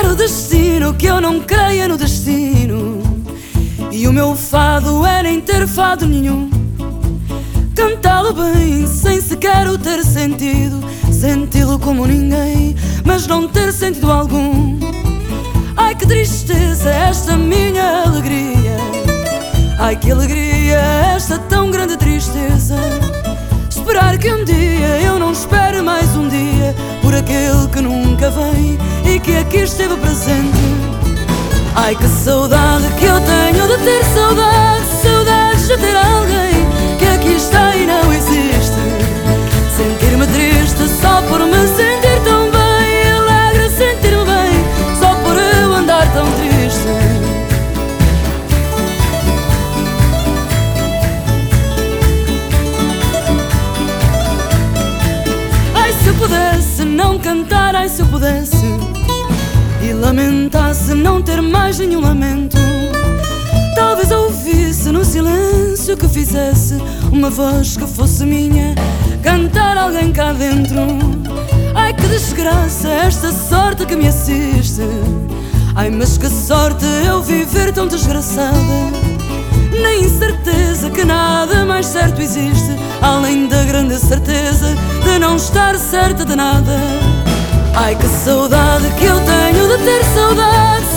quero destino, que eu não creia no destino. E o meu fado é nem ter fado nenhum. Cantá-lo bem, sem sequer o ter sentido. Senti-lo como ninguém, mas não ter sentido algum. Ai que tristeza esta minha alegria. Ai que alegria esta tão grande tristeza. Esperar que um dia eu não espere mais um dia por aquele que nunca vem que esteve presente. Ai que saudade que eu tenho de ter saudade, saudades de ter alguém que aqui está e não existe. Sentir-me triste só por me sentir tão bem, alegre sentir-me bem só por eu andar tão triste. Ai se eu pudesse não cantar, ai se eu pudesse e lamentasse não ter mais nenhum lamento. Talvez ouvisse no silêncio que fizesse uma voz que fosse minha, cantar alguém cá dentro. Ai que desgraça esta sorte que me assiste. Ai mas que sorte eu viver tão desgraçada. Na incerteza que nada mais certo existe, além da grande certeza de não estar certa de nada. Ai que saudade que eu tenho ter saudade, saudades